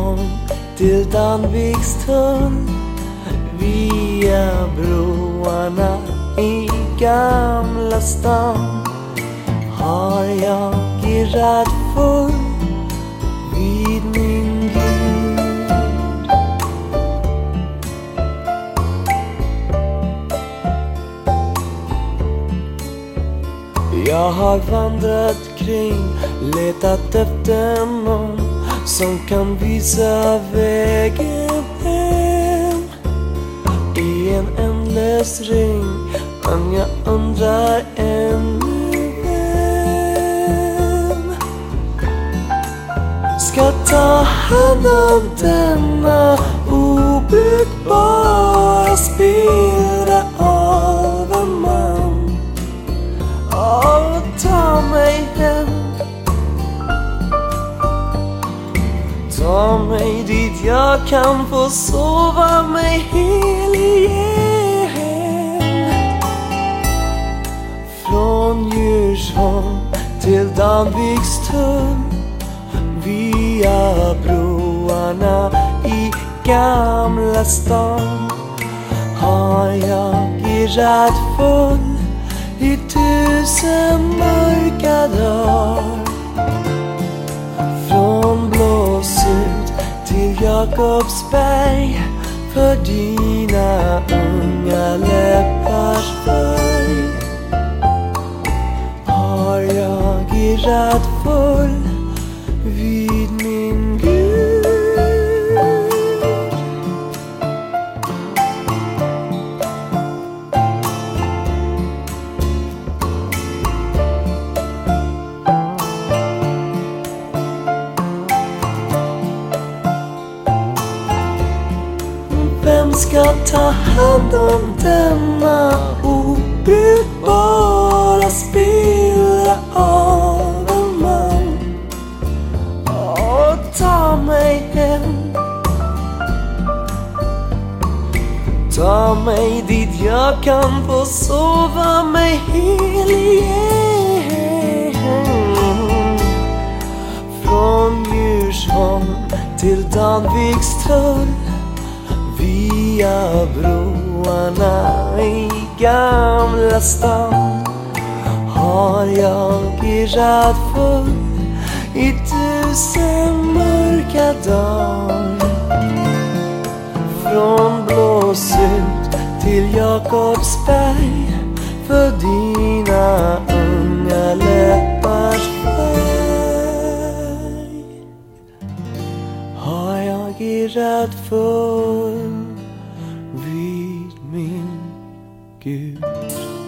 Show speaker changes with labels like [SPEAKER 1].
[SPEAKER 1] Djursholm till Danvikstull via broarna i Gamla stan har jag irrat full vid min Gud. Jag har vandrat kring, letat efter någon som kan visa vägen hem i en ändlös ring. Men jag undrar ännu vem ska ta hand om denna obrukbara spira Ta mig dit jag kan få sova mig hel igen. Från Djursholm till Danvikstull Via broarna i Gamla stan Har jag irrat full i tusen mörka dagar. Jakobsberg för dina unga läppars färg har jag irrat full ska ta hand om denna obrukbara spillra av en man? Och ta mig hem. Ta mig dit jag kan få sova mig hel igen. Från Djursholm till Danvikstull nya broarna i Gamla stan. Har jag irrat full i tusen mörka dagar? Från Blåsut till Jakobsberg för dina unga läppars färg. Har jag irrat full vid min Gud